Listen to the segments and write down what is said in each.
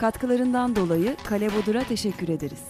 Katkılarından dolayı Kale Bodur'a teşekkür ederiz.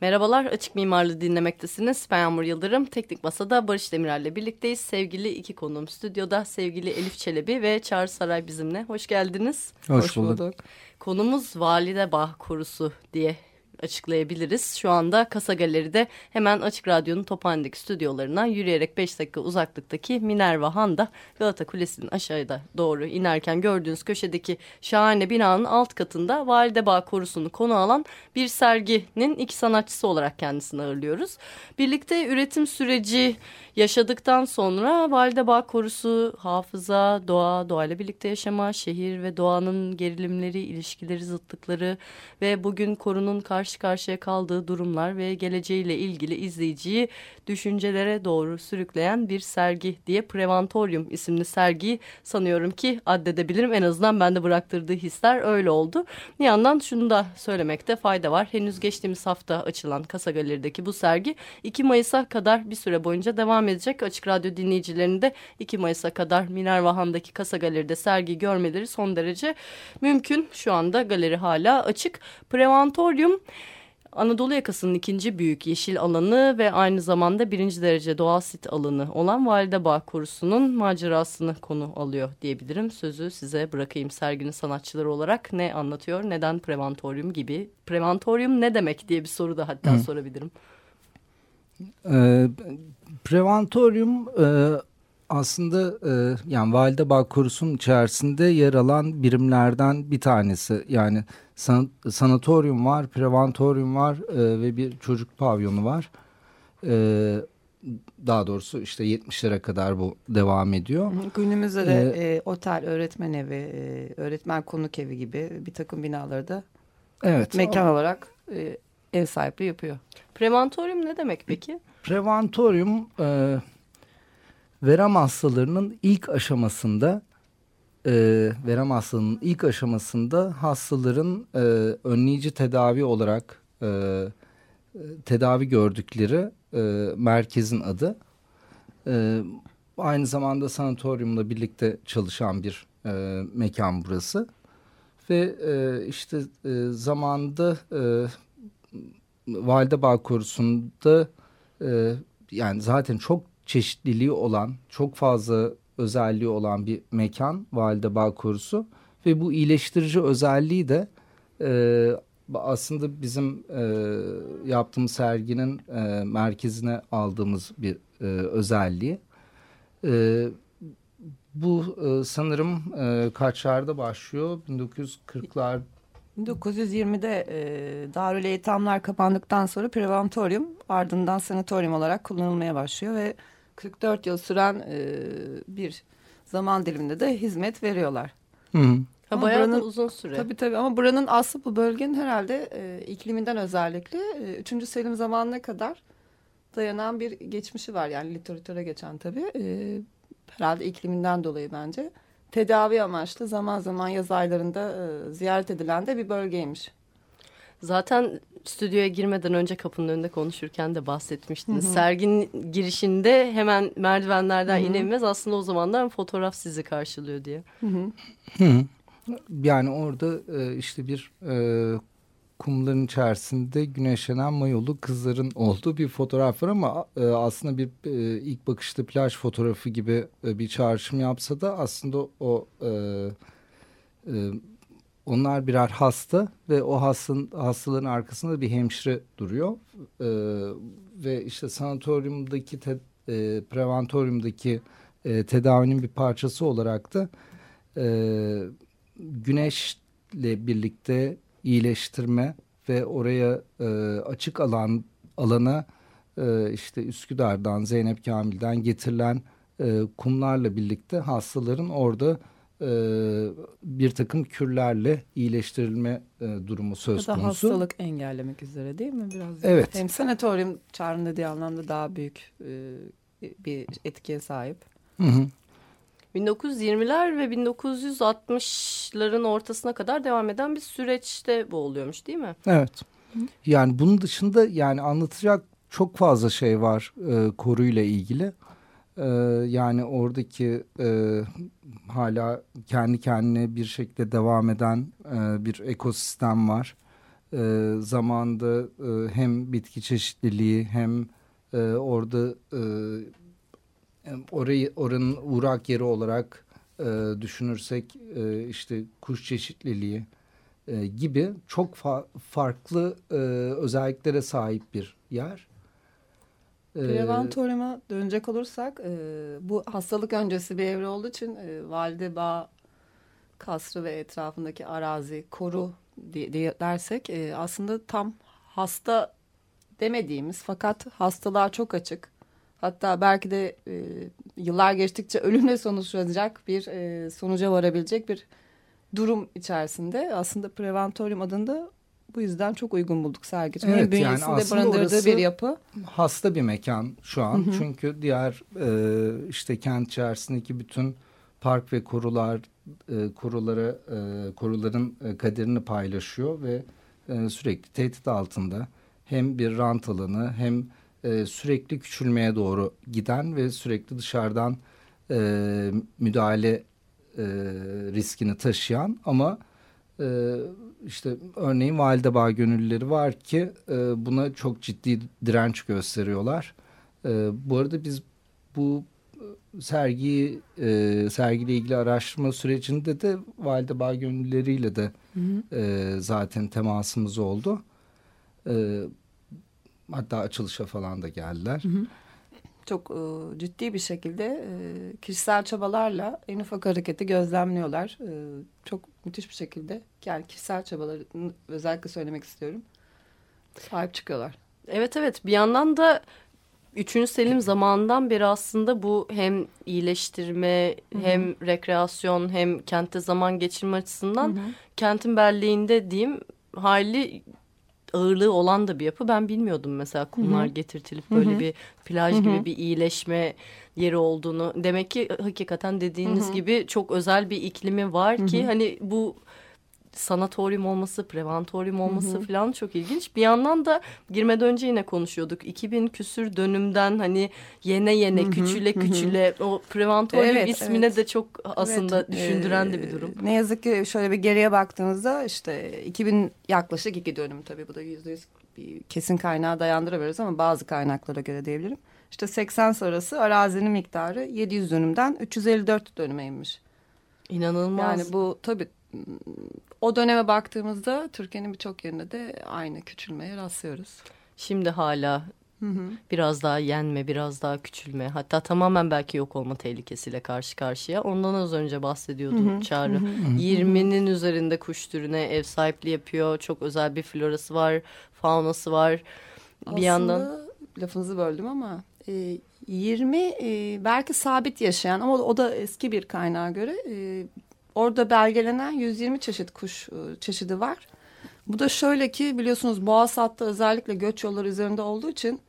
Merhabalar, Açık Mimarlığı dinlemektesiniz. Ben Yağmur Yıldırım. Teknik Masa'da Barış Demirel'le birlikteyiz. Sevgili iki konuğum stüdyoda. Sevgili Elif Çelebi ve Çağrı Saray bizimle. Hoş geldiniz. Hoş, Hoş bulduk. bulduk. Konumuz Valide Bağ Korusu diye açıklayabiliriz. Şu anda Kasa Galeri'de hemen Açık Radyo'nun Tophane'deki stüdyolarından yürüyerek 5 dakika uzaklıktaki Minerva Han'da Galata Kulesi'nin aşağıda doğru inerken gördüğünüz köşedeki şahane binanın alt katında Validebağ Korusu'nu konu alan bir serginin iki sanatçısı olarak kendisini ağırlıyoruz. Birlikte üretim süreci yaşadıktan sonra Validebağ Korusu, hafıza, doğa, doğayla birlikte yaşama, şehir ve doğanın gerilimleri, ilişkileri, zıtlıkları ve bugün korunun karşı karşı karşıya kaldığı durumlar ve geleceğiyle ilgili izleyiciyi düşüncelere doğru sürükleyen bir sergi diye Preventorium isimli sergiyi sanıyorum ki addedebilirim. En azından bende bıraktırdığı hisler öyle oldu. Bir yandan şunu da söylemekte fayda var. Henüz geçtiğimiz hafta açılan Kasa Galeri'deki bu sergi 2 Mayıs'a kadar bir süre boyunca devam edecek. Açık Radyo dinleyicilerinin de 2 Mayıs'a kadar Minervahan'daki Kasa Galeri'de sergi görmeleri son derece mümkün. Şu anda galeri hala açık. Preventorium Anadolu yakasının ikinci büyük yeşil alanı ve aynı zamanda birinci derece doğal sit alanı olan Validebağ Korusu'nun macerasını konu alıyor diyebilirim. Sözü size bırakayım serginin sanatçıları olarak ne anlatıyor, neden preventorium gibi. Preventorium ne demek diye bir soru da hatta Hı. sorabilirim. Ee, preventorium e, aslında e, yani Validebağ Korusu'nun içerisinde yer alan birimlerden bir tanesi. Yani san, sanatoryum var, preventorium var e, ve bir çocuk pavyonu var. E, daha doğrusu işte 70'lere kadar bu devam ediyor. Günümüzde de ee, e, otel, öğretmen evi, e, öğretmen konuk evi gibi bir takım binaları da evet, mekan o, olarak e, ev sahipliği yapıyor. Preventorium ne demek peki? Preventorium e, verem hastalarının ilk aşamasında e, verem hastalığının ilk aşamasında hastaların e, önleyici tedavi olarak e, tedavi gördükleri e, merkezin adı. E, aynı zamanda sanatoryumla birlikte çalışan bir e, mekan burası. Ve e, işte e, zamanda e, Validebağ Korusu'nda e, yani zaten çok çeşitliliği olan, çok fazla özelliği olan bir mekan Valide Bağ Korusu. Ve bu iyileştirici özelliği de e, aslında bizim e, yaptığımız serginin e, merkezine aldığımız bir e, özelliği. E, bu e, sanırım e, kaçlarda başlıyor? 1940'lar 1920'de e, Darül Eytamlar kapandıktan sonra preventorium ardından sanatorium olarak kullanılmaya başlıyor ve 44 yıl süren e, bir zaman diliminde de hizmet veriyorlar. Hı -hı. Ha, bayağı buranın, uzun süre. Tabii tabii ama buranın aslı bu bölgenin herhalde e, ikliminden özellikle e, 3. Selim zamanına kadar dayanan bir geçmişi var. Yani literatüre geçen tabii. E, herhalde ikliminden dolayı bence. Tedavi amaçlı zaman zaman yaz aylarında e, ziyaret edilen de bir bölgeymiş. Zaten stüdyoya girmeden önce kapının önünde konuşurken de bahsetmiştiniz. Hı hı. Serginin girişinde hemen merdivenlerden inemez aslında o zamanlar fotoğraf sizi karşılıyor diye. Hı hı. Hı. Yani orada e, işte bir e, kumların içerisinde güneşlenen mayolu kızların olduğu bir fotoğraf var ama e, aslında bir e, ilk bakışta plaj fotoğrafı gibi e, bir çağrışım yapsa da aslında o e, e, onlar birer hasta ve o hastanın, hastaların arkasında bir hemşire duruyor. E, ve işte sanatoryumdaki, te, e, preventoryumdaki e, tedavinin bir parçası olarak da e, güneşle birlikte iyileştirme ve oraya e, açık alan alana e, işte Üsküdar'dan, Zeynep Kamil'den getirilen e, kumlarla birlikte hastaların orada e, bir takım kürlerle iyileştirilme e, durumu söz Ya da konusu. hastalık engellemek üzere değil mi biraz? Evet. Hem sanatoryum çağrının dediği anlamda daha büyük e, bir etkiye sahip. Hı hı. 1920'ler ve 1960'ların ortasına kadar devam eden bir süreçte bu oluyormuş değil mi? Evet. Yani bunun dışında yani anlatacak çok fazla şey var e, koruyla ilgili. E, yani oradaki e, hala kendi kendine bir şekilde devam eden e, bir ekosistem var. E, zamanda e, hem bitki çeşitliliği hem e, orada e, orayı oranın uğrak yeri olarak e, düşünürsek e, işte kuş çeşitliliği e, gibi çok fa farklı e, özelliklere sahip bir yer. E, Preventoryuma dönecek olursak e, bu hastalık öncesi bir evre olduğu için e, Valide Bağ kasrı ve etrafındaki arazi koru diye, diye dersek e, aslında tam hasta demediğimiz fakat hastalığa çok açık. Hatta belki de e, yıllar geçtikçe ölümle sonuçlanacak bir e, sonuca varabilecek bir durum içerisinde aslında Preventorium adında bu yüzden çok uygun bulduk sergicim. Evet, Hem bünyesinde yani aslında barındırdığı bir yapı. hasta bir mekan şu an. Çünkü diğer e, işte kent içerisindeki bütün park ve korular e, korulara e, koruların e, kaderini paylaşıyor ve e, sürekli tehdit altında. Hem bir rant alanı hem e, sürekli küçülmeye doğru giden ve sürekli dışarıdan e, müdahale e, riskini taşıyan ama e, işte örneğin Validebağ gönüllüleri var ki e, buna çok ciddi direnç gösteriyorlar. E, bu arada biz bu e, sergiyi e, sergiyle ilgili araştırma sürecinde de Validebağ gönüllüleriyle de e, zaten temasımız oldu. E, hatta açılışa falan da geldiler. çok e, ciddi bir şekilde e, kişisel çabalarla en ufak hareketi gözlemliyorlar. E, çok müthiş bir şekilde yani kişisel çabalarını özellikle söylemek istiyorum. Sahip çıkıyorlar. Evet evet bir yandan da 3. Selim zamanından beri aslında bu hem iyileştirme hem rekreasyon hem kentte zaman geçirme açısından kentin belleğinde diyeyim hali ağırlığı olan da bir yapı. Ben bilmiyordum mesela kumlar getirtilip böyle bir plaj gibi bir iyileşme yeri olduğunu. Demek ki hakikaten dediğiniz gibi çok özel bir iklimi var ki hani bu sanatoryum olması, preventoryum olması falan çok ilginç. Bir yandan da girmeden önce yine konuşuyorduk. 2000 küsür dönümden hani yene yene, küçüle küçüle o preventoryum Evet, ismine evet. de çok aslında Evet, düşündüren de bir durum. Ne yazık ki şöyle bir geriye baktığınızda işte 2000 yaklaşık iki dönüm tabii bu da yüzde yüz bir kesin kaynağa dayandıramıyoruz ama bazı kaynaklara göre diyebilirim. İşte 80 sonrası arazinin miktarı 700 dönümden 354 dönüme inmiş. İnanılmaz. Yani bu tabii o döneme baktığımızda Türkiye'nin birçok yerinde de aynı küçülmeye rastlıyoruz. Şimdi hala biraz daha yenme, biraz daha küçülme. Hatta tamamen belki yok olma tehlikesiyle karşı karşıya. Ondan az önce bahsediyordum Çağrı. 20'nin üzerinde kuş türüne ev sahipliği yapıyor. Çok özel bir florası var, faunası var. Bir Aslında yandan lafınızı böldüm ama e, 20 e, belki sabit yaşayan ama o da eski bir kaynağa göre e, orada belgelenen 120 çeşit kuş e, çeşidi var. Bu da şöyle ki biliyorsunuz Boğaz hattı özellikle göç yolları üzerinde olduğu için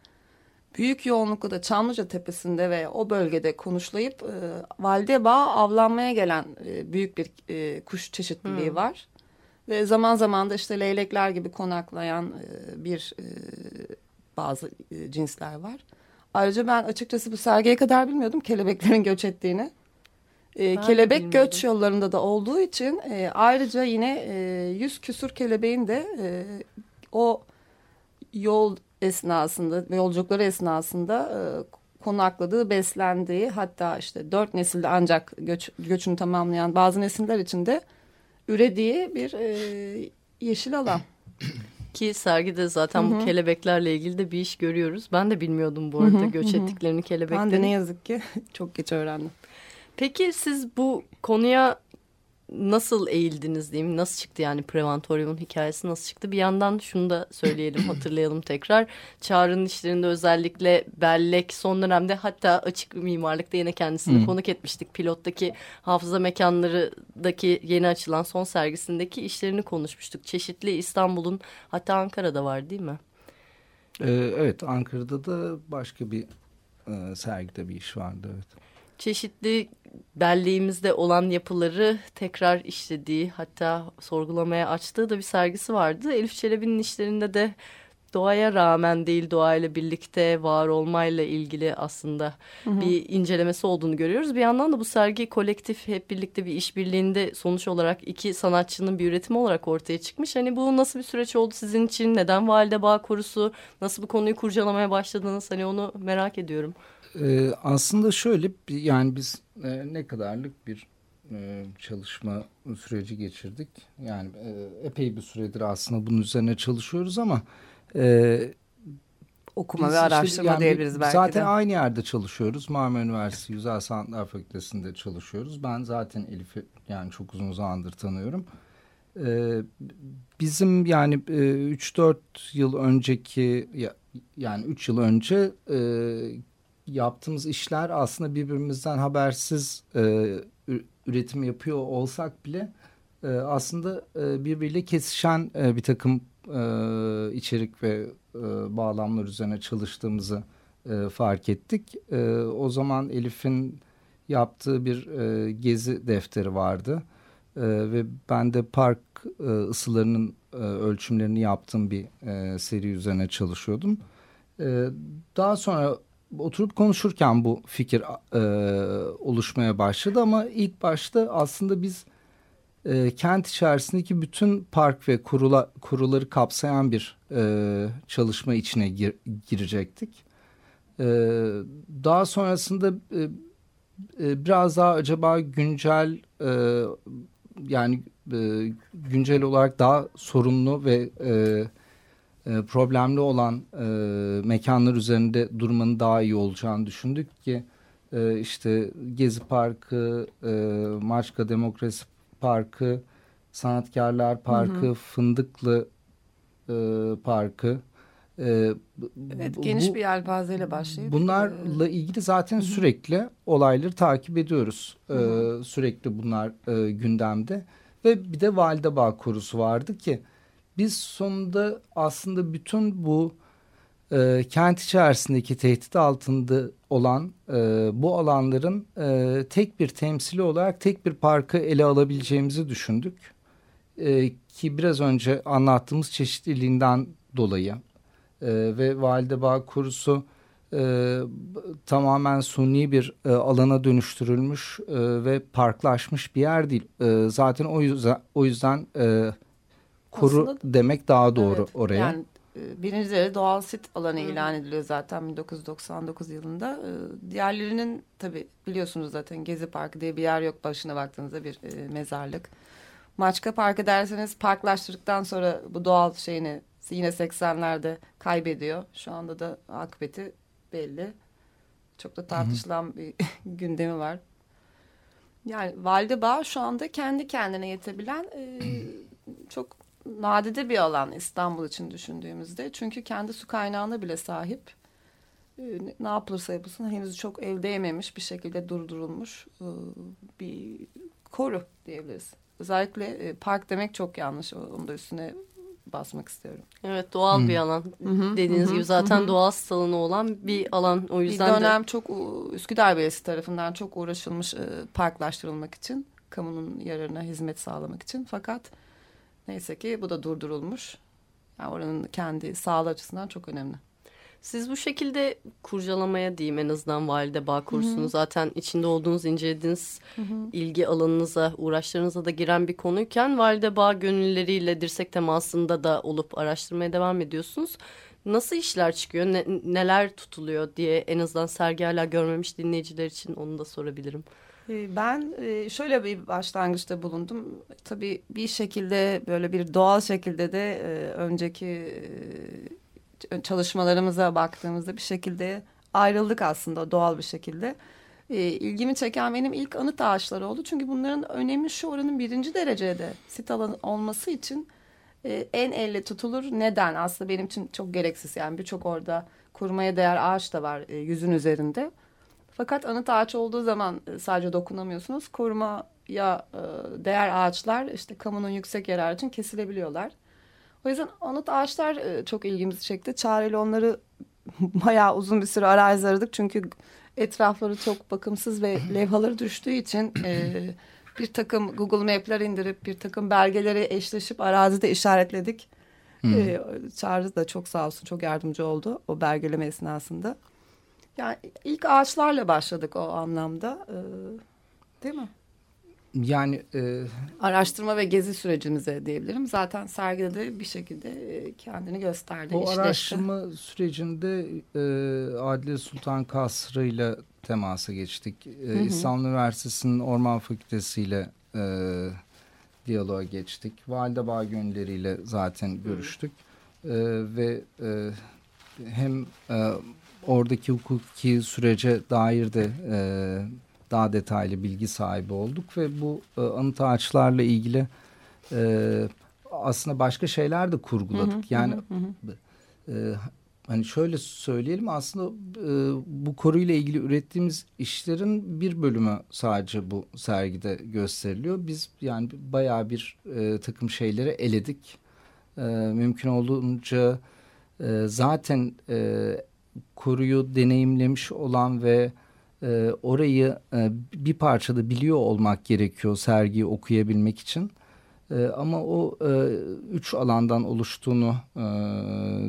büyük yoğunlukla da Çamlıca Tepesi'nde ve o bölgede konuşlayıp e, Validebağ avlanmaya gelen e, büyük bir e, kuş çeşitliliği var. Ve zaman zaman da işte leylekler gibi konaklayan e, bir e, bazı e, cinsler var. Ayrıca ben açıkçası bu sergiye kadar bilmiyordum kelebeklerin göç ettiğini. E, kelebek göç yollarında da olduğu için e, ayrıca yine e, yüz küsur kelebeğin de e, o yol esnasında yolculukları esnasında e, konakladığı, beslendiği hatta işte dört nesilde ancak göç, göçünü tamamlayan bazı nesiller için de ürediği bir e, yeşil alan. ki sergide zaten bu kelebeklerle ilgili de bir iş görüyoruz. Ben de bilmiyordum bu arada göç ettiklerini Ben de ne kelebeklerin. yazık ki çok geç öğrendim. Peki siz bu konuya nasıl eğildiniz diyeyim nasıl çıktı yani Preventorium'un hikayesi nasıl çıktı bir yandan şunu da söyleyelim hatırlayalım tekrar Çağrı'nın işlerinde özellikle bellek son dönemde hatta açık mimarlıkta yine kendisini Hmm. konuk etmiştik pilottaki hafıza mekanlarındaki yeni açılan son sergisindeki işlerini konuşmuştuk çeşitli İstanbul'un hatta Ankara'da var değil mi? Ee, evet Ankara'da da başka bir e, sergide bir iş vardı evet. Çeşitli belleğimizde olan yapıları tekrar işlediği hatta sorgulamaya açtığı da bir sergisi vardı. Elif Çelebi'nin işlerinde de doğaya rağmen değil doğayla birlikte var olmayla ilgili aslında bir incelemesi olduğunu görüyoruz. Bir yandan da bu sergi kolektif hep birlikte bir işbirliğinde sonuç olarak iki sanatçının bir üretimi olarak ortaya çıkmış. Hani bu nasıl bir süreç oldu sizin için? Neden Valide Bağ Korusu? Nasıl bu konuyu kurcalamaya başladınız? Hani onu merak ediyorum. Ee, aslında şöyle yani biz e, ne kadarlık bir e, çalışma süreci geçirdik. Yani e, epey bir süredir aslında bunun üzerine çalışıyoruz ama e, Okuma ve işte araştırma yani diyebiliriz belki Zaten de. aynı yerde çalışıyoruz. Marmara Üniversitesi Güzel Sanatlar Fakültesi'nde çalışıyoruz. Ben zaten Elif'i yani çok uzun zamandır tanıyorum. Ee, bizim yani e, 3-4 yıl önceki ya- yani 3 yıl önce e, yaptığımız işler aslında birbirimizden habersiz e, üretim yapıyor olsak bile e, aslında e, birbiriyle kesişen e, bir takım e, içerik ve e, bağlamlar üzerine çalıştığımızı e, fark ettik. E, o zaman Elif'in yaptığı bir e, gezi defteri vardı. E, ve ben de park e, ısılarının e, ölçümlerini yaptığım bir e, seri üzerine çalışıyordum. E, daha sonra oturup konuşurken bu fikir e, oluşmaya başladı ama ilk başta aslında biz e, kent içerisindeki bütün park ve kurula, kuruları kapsayan bir e, çalışma içine gir, girecektik. E, daha sonrasında e, e, biraz daha acaba güncel e, yani e, güncel olarak daha sorunlu ve e, e, problemli olan e, mekanlar üzerinde durmanın daha iyi olacağını düşündük ki e, işte Gezi Parkı, e, Maçka Demokrasi Parkı, Sanatkarlar Parkı, Fındıklı e, Parkı. E, Evet, geniş bu- bir yelpazeyle başlayıp. Bunlarla ilgili zaten sürekli olayları takip ediyoruz. Ee, sürekli bunlar e, gündemde. Ve bir de Valide Bağ Korusu vardı ki biz sonunda aslında bütün bu e, kent içerisindeki tehdit altında olan e, bu alanların e, tek bir temsili olarak tek bir parkı ele alabileceğimizi düşündük. E, ki biraz önce anlattığımız çeşitliliğinden dolayı e, ve Valide Bağ Korusu e, tamamen suni bir e, alana dönüştürülmüş e, ve parklaşmış bir yer değil. E, zaten o yüzden o yüzden e, koru Aslında- demek daha doğru Evet, oraya. Yani e, birinci derece doğal sit alanı ilan ediliyor zaten 1999 yılında. E, Diğerlerinin tabi biliyorsunuz zaten Gezi Parkı diye bir yer yok başına baktığınızda bir e, mezarlık. Maçka Parkı derseniz parklaştırdıktan sonra bu doğal şeyini yine 80'lerde kaybediyor. Şu anda da akıbeti belli. Çok da tartışılan bir gündemi var. Yani Valide Bağ şu anda kendi kendine yetebilen e, çok nadide bir alan İstanbul için düşündüğümüzde. Çünkü kendi su kaynağına bile sahip. E, ne- yapılırsa yapılsın henüz çok el değmemiş bir şekilde durdurulmuş e, bir koru diyebiliriz. Özellikle e, park demek çok yanlış. Onu da üstüne basmak istiyorum. Evet doğal bir alan. Dediğiniz gibi zaten doğal salonu olan bir alan. O Bir yüzden de dönem çok u- Üsküdar Belediyesi tarafından çok uğraşılmış parklaştırılmak için. Kamunun yararına hizmet sağlamak için. Fakat neyse ki bu da durdurulmuş. Yani oranın kendi sağlığı açısından çok önemli. siz bu şekilde kurcalamaya diyeyim en azından valide bağ kursunu zaten içinde olduğunuz incelediğiniz ilgi alanınıza uğraşlarınıza da giren bir konuyken valide bağ gönülleriyle dirsek temasında da olup araştırmaya devam ediyorsunuz. Nasıl işler çıkıyor ne- neler tutuluyor diye en azından sergi hala görmemiş dinleyiciler için onu da sorabilirim. Ee, Ben e, şöyle bir başlangıçta bulundum. Tabii bir şekilde böyle bir doğal şekilde de e, önceki e, çalışmalarımıza baktığımızda bir şekilde ayrıldık aslında doğal bir şekilde. ilgimi çeken benim ilk anıt ağaçları oldu. Çünkü bunların önemi şu oranın birinci derecede sit alanı olması için en elle tutulur neden aslında benim için çok gereksiz yani birçok orada korumaya değer ağaç da var yüzün üzerinde. Fakat anıt ağaç olduğu zaman e, sadece dokunamıyorsunuz. Korumaya e, değer ağaçlar işte kamunun yüksek yararı için kesilebiliyorlar. O yüzden anıt ağaçlar e, çok ilgimizi çekti. Çareli onları bayağı uzun bir süre arazi aradık. Çünkü etrafları çok bakımsız ve levhaları düştüğü için e, bir takım Google Map'ler indirip bir takım belgeleri eşleşip arazide işaretledik. Hmm. E, Çağrı da çok sağ olsun çok yardımcı oldu o belgeleme esnasında. Yani ilk ağaçlarla başladık o anlamda. E, değil mi? Yani e... araştırma ve gezi sürecimize diyebilirim. Zaten sergide de bir şekilde e, kendini gösterdi. O işleşti. araştırma sürecinde e, Adile Sultan Kasrı ile temasa geçtik. E, hı hı. İstanbul Üniversitesi'nin Orman Fakültesi ile e, diyaloğa geçtik. Validebağ gönülleriyle zaten görüştük. E, ve e, hem e, oradaki hukuki sürece dair de e, daha detaylı bilgi sahibi olduk ve bu e, anıt ağaçlarla ilgili e, aslında başka şeyler de kurguladık. Hı hı, yani hı. E, hani şöyle söyleyelim aslında e, bu koruyla ilgili ürettiğimiz işlerin bir bölümü sadece bu sergide gösteriliyor. Biz yani bayağı bir e, takım şeyleri eledik. E, mümkün olduğunca e, zaten e, koruyu deneyimlemiş olan ve e, orayı e, bir parçada biliyor olmak gerekiyor sergiyi okuyabilmek için. E, ama o e, üç alandan oluştuğunu e,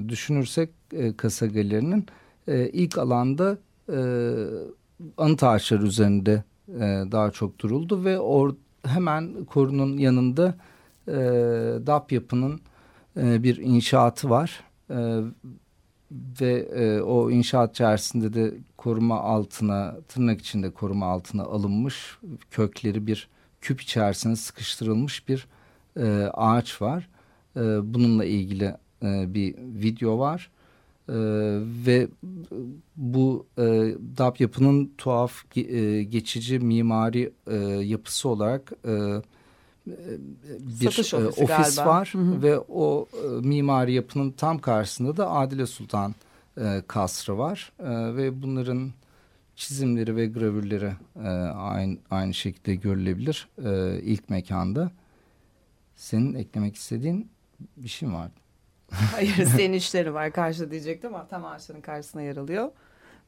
düşünürsek e, kasa galerinin e, ilk alanda e, anıt ağaçları üzerinde e, daha çok duruldu ve or, hemen korunun yanında e, DAP yapının e, bir inşaatı var. E, ve e, o inşaat içerisinde de koruma altına tırnak içinde koruma altına alınmış kökleri bir küp içerisine sıkıştırılmış bir e, ağaç var. E, bununla ilgili e, bir video var. E, ve bu e, DAP yapının tuhaf e, geçici mimari e, yapısı olarak e, bir e, ofis galiba. var hı hı. ve o e, mimari yapının tam karşısında da Adile Sultan e, kasrı var ve bunların çizimleri ve gravürleri aynı aynı şekilde görülebilir ilk mekanda. Senin eklemek istediğin bir şey mi vardı? Hayır senin işleri var karşı diyecektim ama tam ağaçların karşısına yer alıyor.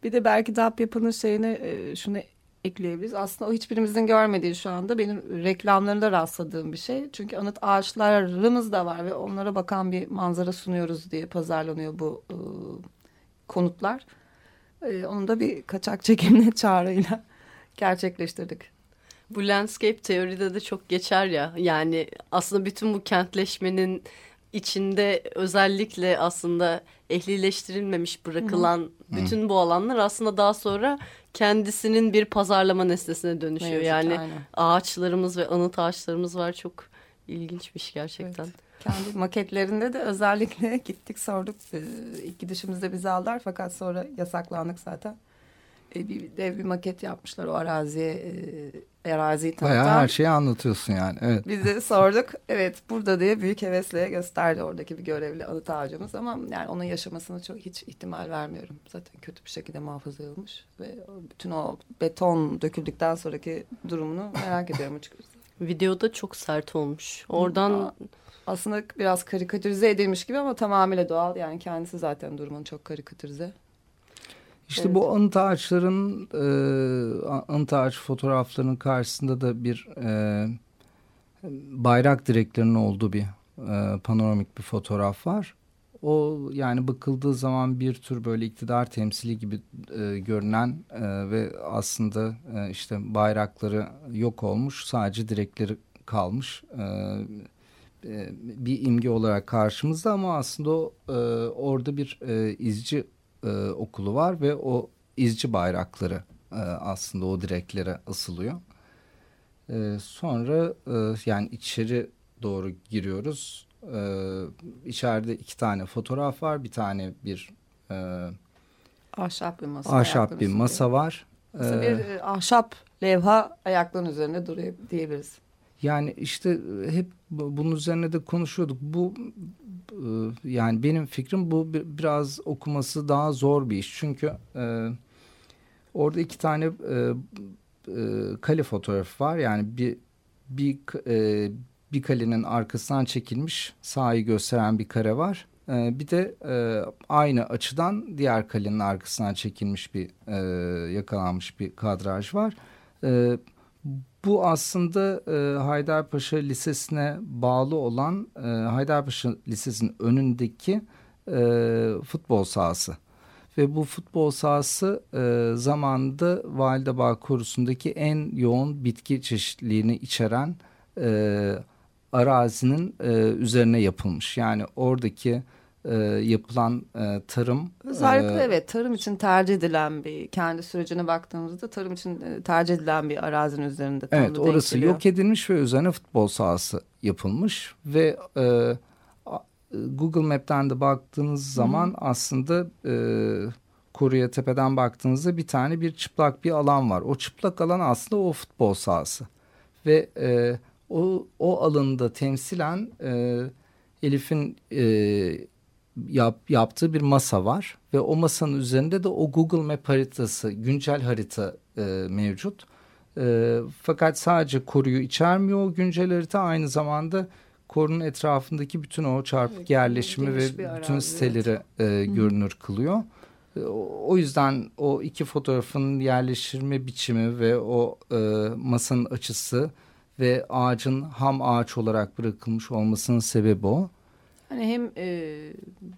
Bir de belki DAP yapının şeyine şunu ekleyebiliriz. Aslında o hiçbirimizin görmediği şu anda benim reklamlarında rastladığım bir şey. Çünkü anıt ağaçlarımız da var ve onlara bakan bir manzara sunuyoruz diye pazarlanıyor bu e, konutlar. E, onu da bir kaçak çekimle çağrıyla gerçekleştirdik. Bu landscape teoride de çok geçer ya. Yani aslında bütün bu kentleşmenin içinde özellikle aslında ehlileştirilmemiş bırakılan Hı. bütün bu alanlar aslında daha sonra kendisinin bir pazarlama nesnesine dönüşüyor. Mevcut, yani aynen. ağaçlarımız ve anıt ağaçlarımız var çok ilginçmiş gerçekten. Evet. Kendi maketlerinde de özellikle gittik sorduk. Ee, ilk gidişimizde bizi aldılar fakat sonra yasaklandık zaten. Ee, bir dev bir maket yapmışlar o araziye e, araziyi tanıtan. Bayağı her şeyi anlatıyorsun yani. Evet. Biz de sorduk. Evet burada diye büyük hevesle gösterdi oradaki bir görevli anıt ağacımız ama yani onun yaşamasını çok hiç ihtimal vermiyorum. Zaten kötü bir şekilde muhafaza edilmiş ve bütün o beton döküldükten sonraki durumunu merak ediyorum açıkçası. Videoda çok sert olmuş. Oradan aslında biraz karikatürize edilmiş gibi ama tamamıyla doğal. Yani kendisi zaten durumun çok karikatürize. İşte evet. bu anıt ağaçların e, anıt ağaç fotoğraflarının karşısında da bir e, bayrak direklerinin olduğu bir e, panoramik bir fotoğraf var. O yani bakıldığı zaman bir tür böyle iktidar temsili gibi e, görünen e, ve aslında e, işte bayrakları yok olmuş sadece direkleri kalmış. E, e, bir imge olarak karşımızda ama aslında o, e, orada bir e, izci e, okulu var ve o izci bayrakları e, aslında o direklere asılıyor. E, sonra e, yani içeri doğru giriyoruz. E, içeride iki tane fotoğraf var. Bir tane bir e, ahşap bir masa, ahşap bir masa var. Mesela Ee, bir e, ahşap levha ayakların üzerinde duruyor diyebiliriz. Yani işte e, hep bu- bunun üzerine de konuşuyorduk. Bu e, yani benim fikrim bu bi- biraz okuması daha zor bir iş. Çünkü e, orada iki tane e, e, kale fotoğrafı var. Yani bir bir e, bir kalenin arkasından çekilmiş sahayı gösteren bir kare var. E, bir de e, aynı açıdan diğer kalenin arkasından çekilmiş bir e, yakalanmış bir kadraj var. E, bu aslında e, Haydarpaşa Lisesi'ne bağlı olan e, Haydarpaşa Lisesi'nin önündeki e, futbol sahası. Ve bu futbol sahası e, zamanında Validebağ Korusu'ndaki en yoğun bitki çeşitliliğini içeren e, arazinin e, üzerine yapılmış. Yani oradaki e, yapılan e, tarım... Özellikle e, evet tarım için tercih edilen bir kendi sürecine baktığımızda tarım için e, tercih edilen bir arazinin üzerinde. Evet orası geliyor. yok edilmiş ve üzerine futbol sahası yapılmış ve e, a- Google Map'ten de baktığınız zaman aslında e, Koruya tepeden baktığınızda bir tane bir çıplak bir alan var. O çıplak alan aslında o futbol sahası ve e, o o alanda temsilen e, Elif'in e, yap, yaptığı bir masa var ve o masanın üzerinde de o Google Map haritası, güncel harita e, mevcut. E, fakat sadece koruyu içermiyor o güncel harita aynı zamanda korunun etrafındaki bütün o çarpık Evet, yerleşimi ve bütün arazi, siteleri e, görünür kılıyor. E, O o yüzden o iki fotoğrafın yerleştirme biçimi ve o e, masanın açısı ve ağacın ham ağaç olarak bırakılmış olmasının sebebi o. Hani hem e,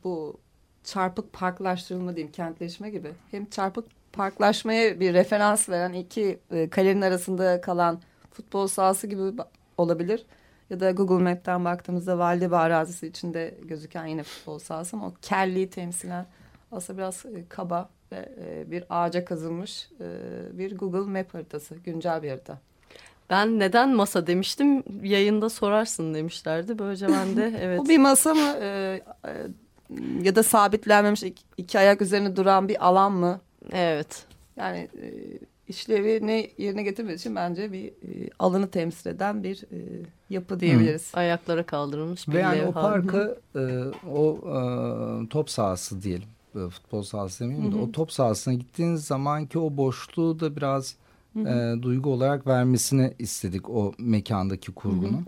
bu çarpık parklaştırılma diyeyim kentleşme gibi hem çarpık parklaşmaya bir referans veren iki e, kalenin arasında kalan futbol sahası gibi olabilir. Ya da Google Map'ten baktığımızda Validebağ arazisi içinde gözüken yine futbol sahası ama o kelliği temsilen aslında biraz e, kaba ve e, bir ağaca kazılmış e, bir Google Map haritası. Güncel bir harita. Ben neden masa demiştim yayında sorarsın demişlerdi. Böylece ben de evet. Bu bir masa mı e, e, ya da sabitlenmemiş iki, iki ayak üzerine duran bir alan mı? Evet. Yani e, işlevini yerine getirmediği için bence bir e, alanı temsil eden bir e, yapı diyebiliriz. Ayaklara kaldırılmış bir Ve yani o levha. parka e, o e, top sahası diyelim. Futbol sahası demeyeyim de o top sahasına gittiğiniz zaman ki o boşluğu da biraz e, duygu olarak vermesini istedik o mekandaki kurgunun.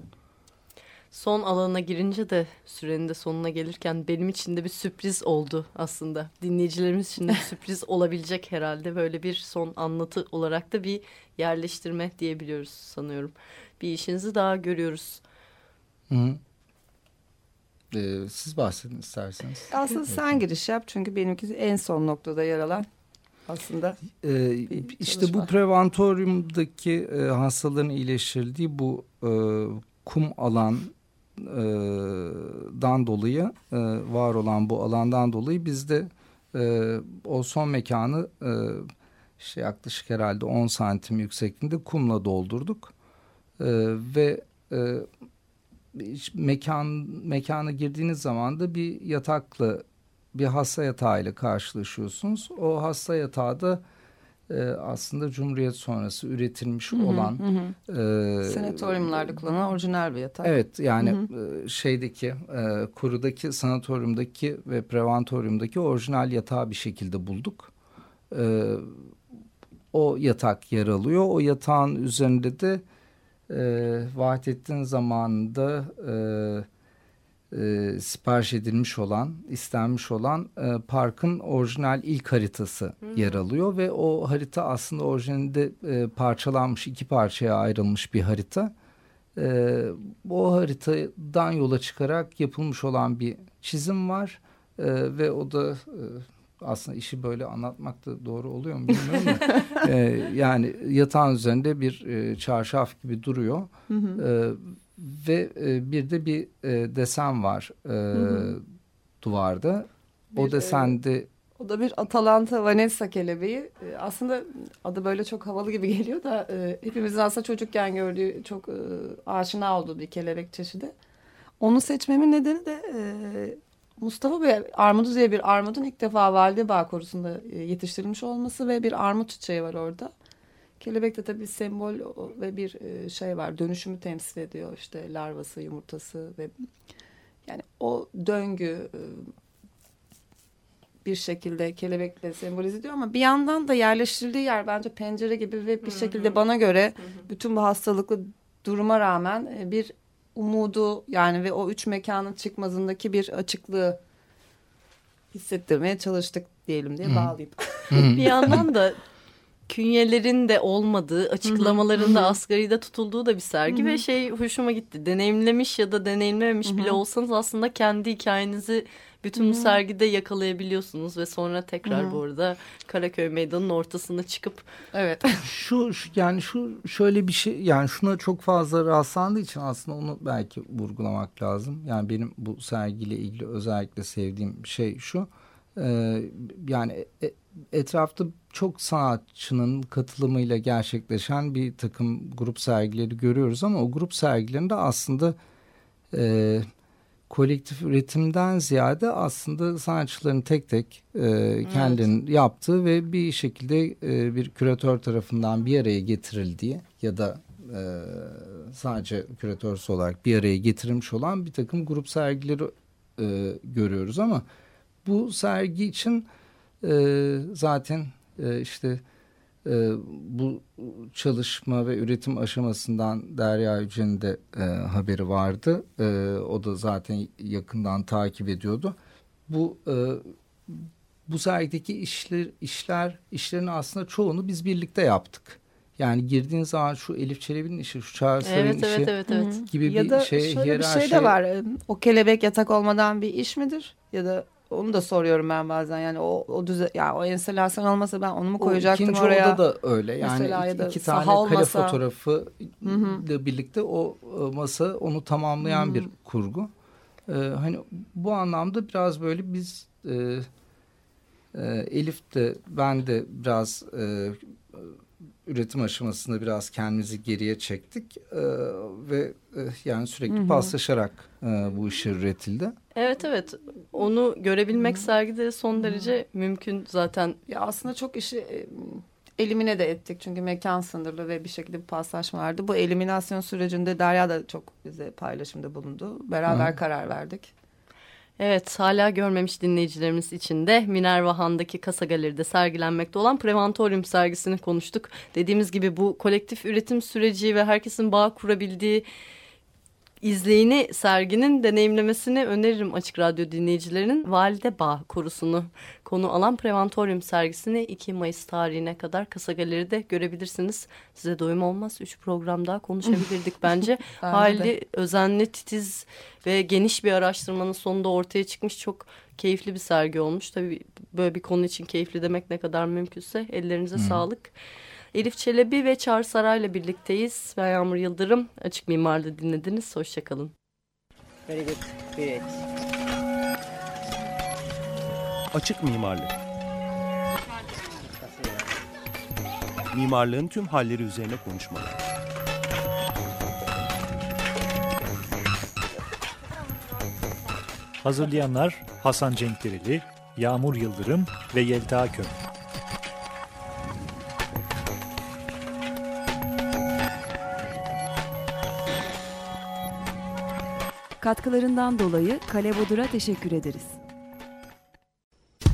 Son alana girince de sürenin de sonuna gelirken benim için de bir sürpriz oldu aslında. Dinleyicilerimiz için de bir sürpriz olabilecek herhalde. Böyle bir son anlatı olarak da bir yerleştirme diyebiliyoruz sanıyorum. Bir işinizi daha görüyoruz. Hı hı. E, siz bahsedin isterseniz. Aslında sen giriş yap çünkü benimki en son noktada yer alan aslında. Ee, işte bu preventoriumdaki e, hastaların iyileştirildiği bu e, kum alan e, dan dolayı e, var olan bu alandan dolayı biz de e, o son mekanı e, işte yaklaşık herhalde 10 santim yüksekliğinde kumla doldurduk E, ve e, mekan mekana girdiğiniz zaman da bir yatakla bir hasta yatağıyla karşılaşıyorsunuz. O hasta yatağı da e, aslında Cumhuriyet sonrası üretilmiş olan e, Senatoryumlarda kullanılan orijinal bir yatak. Evet yani e, şeydeki e, kurudaki sanatoryumdaki ve preventoryumdaki orijinal yatağı bir şekilde bulduk. E, o yatak yer alıyor. O yatağın üzerinde de e, Vahdettin zamanında e, e, sipariş edilmiş olan, istenmiş olan e, parkın orijinal ilk haritası yer alıyor ve o harita aslında orijinalinde e, parçalanmış, iki parçaya ayrılmış bir harita. E, o haritadan yola çıkarak yapılmış olan bir çizim var E, ve o da e, aslında işi böyle anlatmak da doğru oluyor mu bilmiyorum da E, yani yatağın üzerinde bir e, çarşaf gibi duruyor. E, ve e, bir de bir e, desen var e, duvarda. o Bir, desende O da bir Atalanta Vanessa kelebeği. E, Aslında adı böyle çok havalı gibi geliyor da e, hepimizin aslında çocukken gördüğü çok e, aşina olduğu bir kelebek çeşidi. Onu seçmemin nedeni de e, Mustafa Bey armudu diye bir armudun ilk defa Valide Bağ Korusu'nda e, yetiştirilmiş olması ve bir armut çiçeği var orada. Kelebek de tabii sembol ve bir e, şey var dönüşümü temsil ediyor. İşte larvası yumurtası ve yani o döngü e, bir şekilde kelebekle sembolize ediyor ama bir yandan da yerleştirildiği yer bence pencere gibi ve bir şekilde bana göre bütün bu hastalıklı duruma rağmen e, bir umudu yani ve o üç mekanın çıkmazındaki bir açıklığı hissettirmeye çalıştık diyelim diye bağlayayım. bir yandan da künyelerin de olmadığı, açıklamaların da asgaride tutulduğu da bir sergi ve şey hoşuma gitti. Deneyimlemiş ya da deneyimlememiş bile olsanız aslında kendi hikayenizi bütün bu sergide yakalayabiliyorsunuz ve sonra tekrar bu arada Karaköy Meydanı'nın ortasına çıkıp Evet. Şu, şu yani şu şöyle bir şey yani şuna çok fazla rastlandığı için aslında onu belki vurgulamak lazım. Yani benim bu sergiyle ilgili özellikle sevdiğim şey şu. E, yani e, etrafta çok sanatçının katılımıyla gerçekleşen bir takım grup sergileri görüyoruz ama o grup sergilerinde aslında e, kolektif üretimden ziyade aslında sanatçıların tek tek e, kendilerinin yaptığı ve bir şekilde e, bir küratör tarafından bir araya getirildiği ya da e, sadece küratörsü olarak bir araya getirilmiş olan bir takım grup sergileri e, görüyoruz ama bu sergi için e, zaten e, işte e, bu çalışma ve üretim aşamasından Derya Yücel'in de e, haberi vardı. E, o da zaten yakından takip ediyordu. Bu e, bu sergideki işler, işler işlerin aslında çoğunu biz birlikte yaptık. Yani girdiğin zaman şu Elif Çelebi'nin işi, şu Çağrı evet işi evet evet evet. gibi ya bir da şey, şöyle bir şey de var. E, O kelebek yatak olmadan bir iş midir? Ya da onu da soruyorum ben bazen. Yani o o düze ya o enstalasyon olmasa ben onu mu O koyacaktım ikinci oraya? oda da öyle. Yani Mesela ya iki, iki tane kale olmasa. fotoğrafı ile birlikte o e, masa onu tamamlayan bir kurgu. Ee, hani bu anlamda biraz böyle biz e, e, Elif de ben de biraz e, üretim aşamasında biraz kendimizi geriye çektik e, ve e, yani sürekli paslaşarak e, bu işler üretildi. Evet evet onu görebilmek sergide son derece mümkün zaten. Ya aslında çok işi elimine de ettik. Çünkü mekan sınırlı ve bir şekilde bir paslaşma vardı. Bu eliminasyon sürecinde Derya da çok bize paylaşımda bulundu. Beraber karar verdik. Evet hala görmemiş dinleyicilerimiz için de Minerva Han'daki Kasa Galeri'de sergilenmekte olan Preventorium sergisini konuştuk. Dediğimiz gibi bu kolektif üretim süreci ve herkesin bağ kurabildiği izleyini serginin deneyimlemesini öneririm Açık Radyo dinleyicilerinin. Valide Bağ korusunu konu alan Preventorium sergisini 2 Mayıs tarihine kadar Kasa Galeri'de görebilirsiniz. Size doyum olmaz. 3 program daha konuşabilirdik bence. Hali özenli, titiz ve geniş bir araştırmanın sonunda ortaya çıkmış çok keyifli bir sergi olmuş. Tabii böyle bir konu için keyifli demek ne kadar mümkünse ellerinize sağlık. Elif Çelebi ve Çağrı Saray'la birlikteyiz. Ben Yağmur Yıldırım. Açık Mimar'da dinlediniz. Hoşçakalın. Very good. Great. Açık mimarlık. Mimarlığın tüm halleri üzerine konuşmalar. Hazırlayanlar Hasan Cenkdereli, Yağmur Yıldırım ve Yelta Köm. Katkılarından dolayı Kale Bodur'a teşekkür ederiz.